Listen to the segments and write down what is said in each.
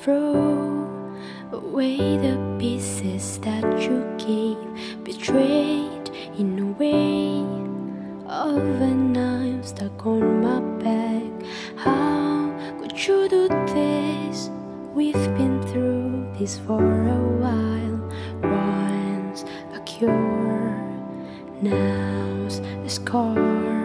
throw away the pieces that you gave, betrayed in a way of a knife stuck on my back. How could you do this? We've been through this for a while. Once a cure, now's a scar.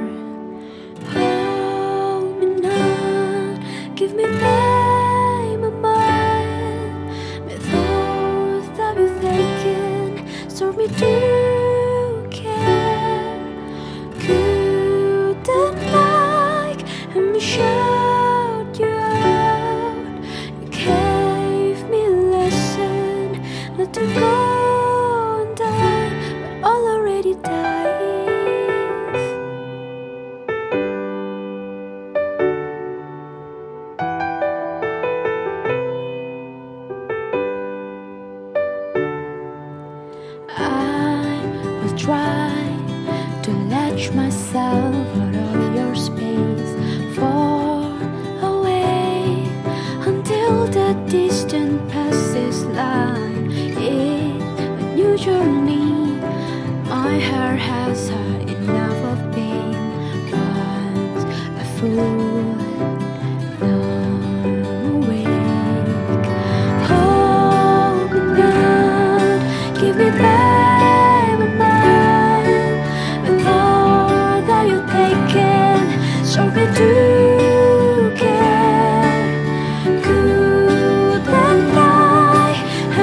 Shout you out. You gave me a lesson not to go and die, but all already. I will try to latch myself the distant past this line It's a new journey. My heart has had enough of being once a fool.